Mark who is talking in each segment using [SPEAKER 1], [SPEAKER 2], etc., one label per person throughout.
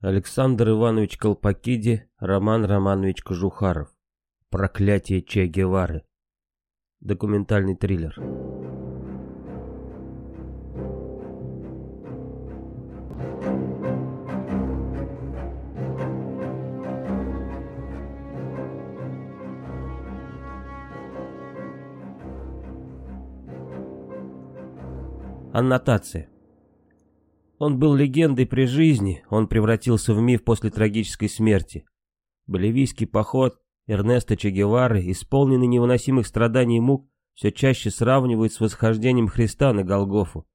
[SPEAKER 1] Александр Иванович Колпакиди, Роман Романович Кожухаров. Проклятие Че Гевары. Документальный триллер. Аннотация. Он был легендой при жизни, он превратился в миф после трагической смерти. Боливийский поход Эрнеста Че Гевары, исполненный невыносимых страданий и мук, все чаще сравнивают с восхождением Христа на Голгофу.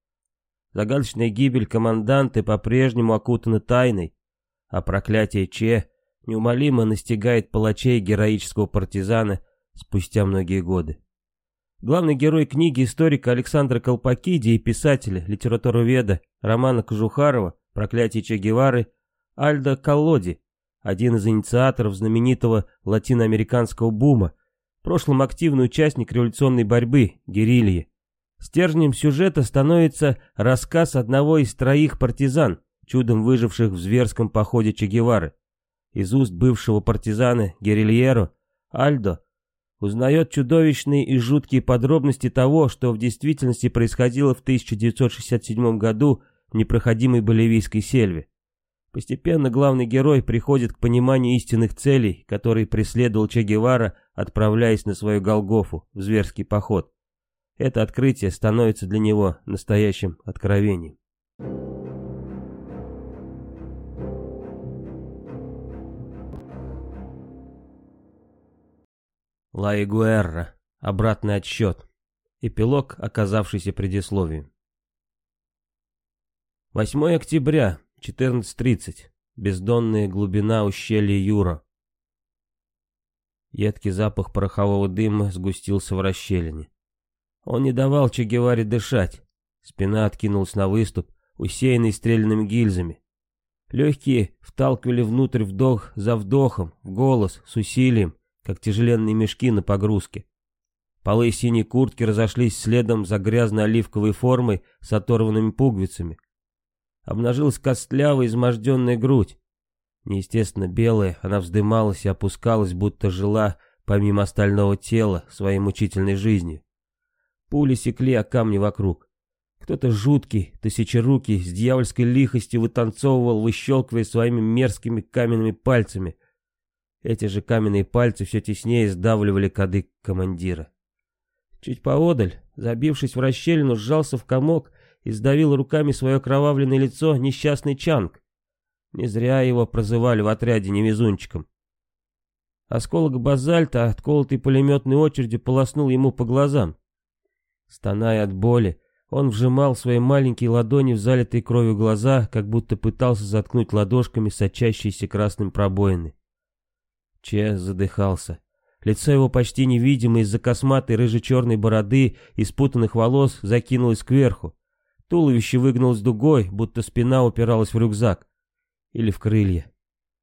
[SPEAKER 1] Загадочная гибель команданты по-прежнему окутана тайной, а проклятие Че неумолимо настигает палачей героического партизана спустя многие годы. Главный герой книги историка Александра Колпакиди и писателя, литературоведа Романа Кожухарова «Проклятие Че Гевары» Альдо Коллоди, один из инициаторов знаменитого латиноамериканского бума, в прошлом активный участник революционной борьбы, герильи. Стержнем сюжета становится рассказ одного из троих партизан, чудом выживших в зверском походе Че Гевары. Из уст бывшего партизана Герильеро Альдо узнает чудовищные и жуткие подробности того, что в действительности происходило в 1967 году в непроходимой боливийской сельве. Постепенно главный герой приходит к пониманию истинных целей, которые преследовал Че Гевара, отправляясь на свою Голгофу в зверский поход. Это открытие становится для него настоящим откровением. Ла Игуэрра. Обратный отсчет. Эпилог, оказавшийся предисловием. 8 октября, 14.30. Бездонная глубина ущелья Юра. Едкий запах порохового дыма сгустился в расщелине. Он не давал Че Геваре дышать. Спина откинулась на выступ, усеянный стрельными гильзами. Легкие вталкивали внутрь вдох за вдохом, голос, с усилием, как тяжеленные мешки на погрузке. Полы синей куртки разошлись следом за грязно-оливковой формой с оторванными пуговицами. Обнажилась костлявая изможденная грудь. Неестественно белая, она вздымалась и опускалась, будто жила, помимо остального тела, своей мучительной жизнью. Пули секли о камни вокруг. Кто-то жуткий, тысячерукий, с дьявольской лихостью вытанцовывал, выщелкивая своими мерзкими каменными пальцами, эти же каменные пальцы все теснее сдавливали кадык командира. Чуть поодаль, забившись в расщелину, сжался в комок и сдавил руками свое кровавленное лицо несчастный Чанг. Не зря его прозывали в отряде невезунчиком. Осколок базальта, отколотый пулеметной очередью, полоснул ему по глазам. Стоная от боли, он вжимал свои маленькие ладони в залитые кровью глаза, как будто пытался заткнуть ладошками сочащиеся красным пробоины. Че задыхался. Лицо его почти невидимо из-за косматой рыже-черной бороды и спутанных волос закинулось кверху. Туловище выгнулось дугой, будто спина упиралась в рюкзак. Или в крылья.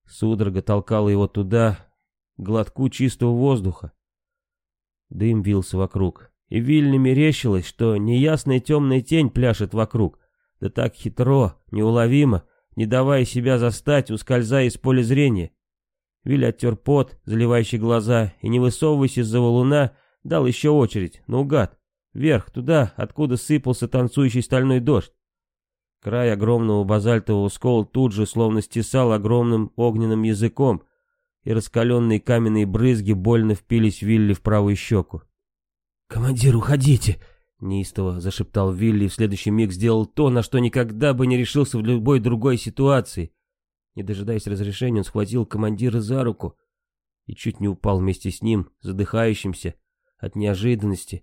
[SPEAKER 1] Судорога толкала его туда, глотку чистого воздуха. Дым вился вокруг. И Вильне мерещилось, что неясная темная тень пляшет вокруг. Да так хитро, неуловимо, не давая себя застать, ускользая из поля зрения. Вилли оттер пот, заливающий глаза, и, не высовываясь из-за валуна, дал еще очередь, наугад, вверх, туда, откуда сыпался танцующий стальной дождь. Край огромного базальтового скола тут же словно стесал огромным огненным языком, и раскаленные каменные брызги больно впились Вилли в правую щеку. «Командир, уходите!» — неистово зашептал Вилли и в следующий миг сделал то, на что никогда бы не решился в любой другой ситуации — не дожидаясь разрешения, он схватил командира за руку и чуть не упал вместе с ним, задыхающимся от неожиданности.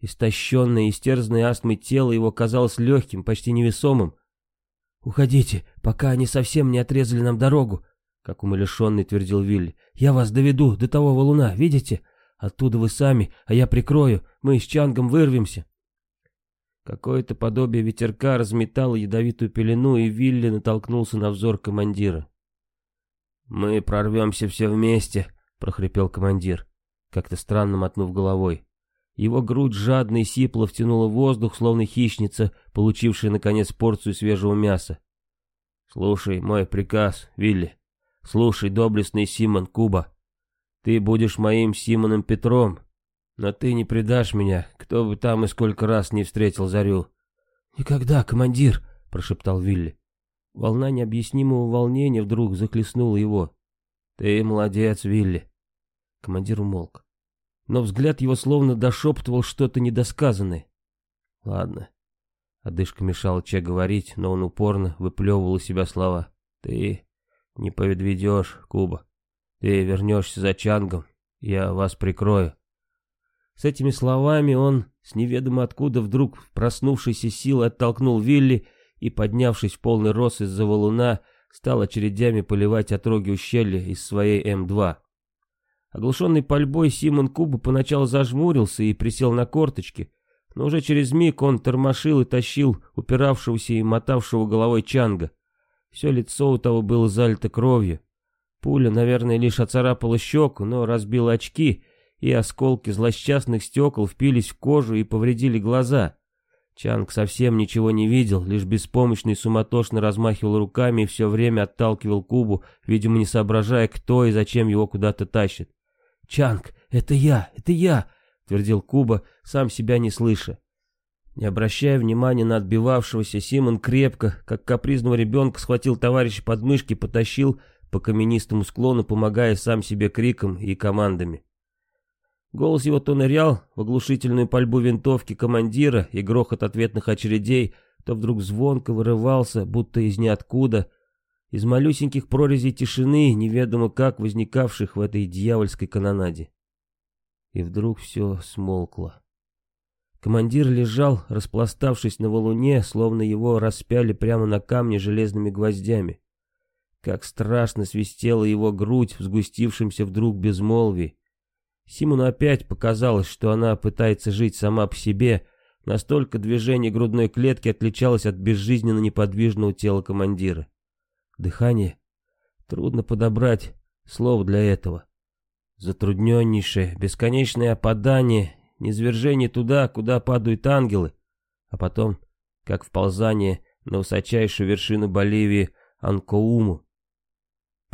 [SPEAKER 1] Истощенное, истерзанное астмой тело его казалось легким, почти невесомым. «Уходите, пока они совсем не отрезали нам дорогу», — как умалишенный твердил Вилли. «Я вас доведу до того валуна, видите? Оттуда вы сами, а я прикрою, мы с Чангом вырвемся». Какое-то подобие ветерка разметало ядовитую пелену, и Вилли натолкнулся на взор командира. «Мы прорвемся все вместе», — прохрипел командир, как-то странно мотнув головой. Его грудь жадно и сипло втянула воздух, словно хищница, получившая, наконец, порцию свежего мяса. Слушай мой приказ, Вилли. Слушай, доблестный Симон Куба. Ты будешь моим Симоном Петром, но ты не предашь меня, кто бы там и сколько раз не встретил Зарю.
[SPEAKER 2] «Никогда, командир!» — прошептал Вилли.
[SPEAKER 1] Волна необъяснимого волнения вдруг захлестнула его. «Ты молодец, Вилли!» Командир умолк. Но взгляд его словно дошептывал что-то недосказанное. «Ладно». Одышка мешала Че говорить, но он упорно выплевывал из себя слова. «Ты не подведешь, Куба. Ты вернешься за Чангом, я вас прикрою. С этими словами он, с неведомо откуда вдруг проснувшейся силой оттолкнул Вилли и, поднявшись в полный рост из-за валуна, стал очередями поливать отроги ущелья из своей М2. Оглушенный пальбой Симон Куба поначалу зажмурился и присел на корточки, но уже через миг он тормошил и тащил упиравшегося и мотавшего головой Чанга. Все лицо у того было залито кровью, Пуля, наверное, лишь оцарапала щеку, но разбила очки, и осколки злосчастных стекол впились в кожу и повредили глаза. Чанг совсем ничего не видел, лишь беспомощно и суматошно размахивал руками и все время отталкивал Кубу, видимо, не соображая, кто и зачем его куда-то тащит.
[SPEAKER 2] «Чанг, это я, это я!» — твердил Куба, сам себя не слыша.
[SPEAKER 1] Не обращая внимания на отбивавшегося, Симон крепко, как капризного ребенка, схватил товарища под мышки, потащил по каменистому склону, помогая сам себе криком и командами. Голос его то нырял в оглушительную пальбу винтовки командира и грохот ответных очередей, то вдруг звонко вырывался, будто из ниоткуда, из малюсеньких прорезей тишины, неведомо как возникавших в этой дьявольской канонаде. И вдруг все смолкло. Командир лежал, распластавшись на валуне, словно его распяли прямо на камне железными гвоздями. Как страшно свистела его грудь в сгустившемся вдруг безмолвии. Симону опять показалось, что она пытается жить сама по себе, настолько движение грудной клетки отличалось от безжизненно неподвижного тела командира. Дыхание? Трудно подобрать слово для этого. Затрудненнейшее, бесконечное опадание, низвержение туда, куда падают ангелы, а потом, как вползание на высочайшую вершину Боливии Анкоуму,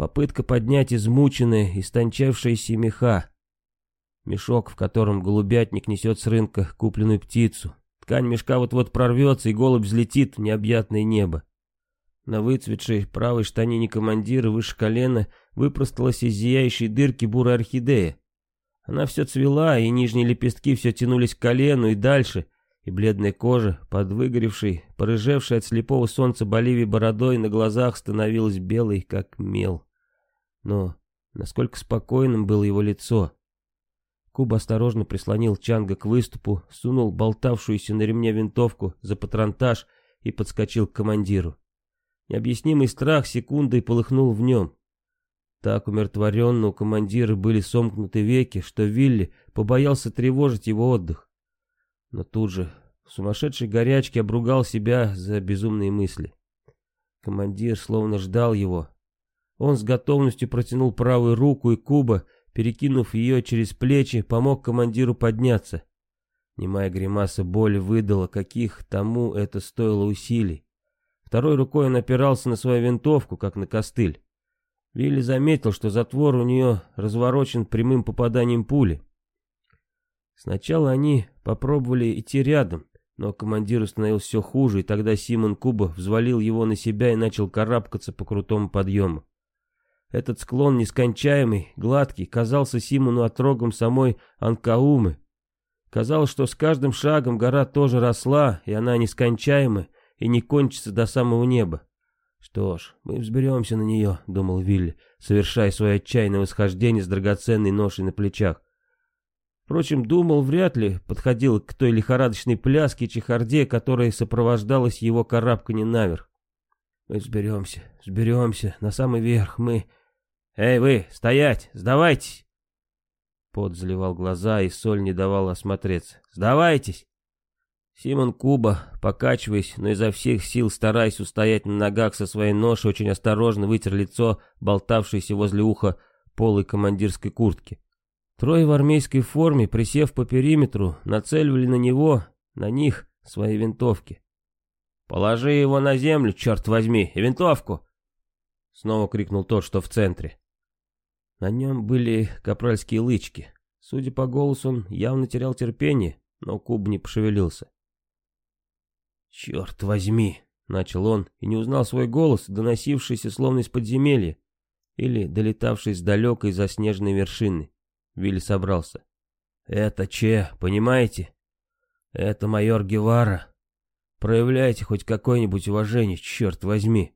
[SPEAKER 1] Попытка поднять измученные, истончавшиеся меха. Мешок, в котором голубятник несет с рынка купленную птицу. Ткань мешка вот-вот прорвется, и голубь взлетит в необъятное небо. На выцветшей правой штанине командира выше колена выпросталась из зияющей дырки бурая орхидея. Она все цвела, и нижние лепестки все тянулись к колену и дальше, и бледная кожа, под выгоревшей, порыжевшей от слепого солнца Боливии бородой, на глазах становилась белой, как мел. Но насколько спокойным было его лицо. Куба осторожно прислонил Чанга к выступу, сунул болтавшуюся на ремне винтовку за патронтаж и подскочил к командиру. Необъяснимый страх секундой полыхнул в нем. Так умиротворенно у командира были сомкнуты веки, что Вилли побоялся тревожить его отдых. Но тут же в сумасшедшей горячке обругал себя за безумные мысли. Командир словно ждал его, он с готовностью протянул правую руку, и Куба, перекинув ее через плечи, помог командиру подняться. Немая гримаса боли выдала, каких тому это стоило усилий. Второй рукой он опирался на свою винтовку, как на костыль. Вилли заметил, что затвор у нее разворочен прямым попаданием пули. Сначала они попробовали идти рядом, но командиру становилось все хуже, и тогда Симон Куба взвалил его на себя и начал карабкаться по крутому подъему. Этот склон нескончаемый, гладкий, казался Симону отрогом самой Анкаумы. Казалось, что с каждым шагом гора тоже росла, и она нескончаема, и не кончится до самого неба. «Что ж, мы взберемся на нее», — думал Вилли, совершая свое отчаянное восхождение с драгоценной ношей на плечах. Впрочем, думал, вряд ли подходил к той лихорадочной пляске и чехарде, которая сопровождалась его карабканье наверх. «Мы взберемся, взберемся, на самый верх, мы...» «Эй вы, стоять, сдавайтесь!» Пот заливал глаза, и соль не давала осмотреться. «Сдавайтесь!» Симон Куба, покачиваясь, но изо всех сил стараясь устоять на ногах со своей ношей, очень осторожно вытер лицо, болтавшееся возле уха полой командирской куртки. Трое в армейской форме, присев по периметру, нацеливали на него, на них, свои винтовки. «Положи его на землю, черт возьми, и винтовку!» — снова крикнул тот, что в центре. На нем были капральские лычки. Судя по голосу, он явно терял терпение, но Куб не пошевелился. «Черт возьми!» — начал он, и не узнал свой голос, доносившийся словно из подземелья, или долетавший с далекой заснеженной вершины. Вилли собрался. «Это Че, понимаете? Это майор Гевара. Проявляйте хоть какое-нибудь уважение, черт возьми!»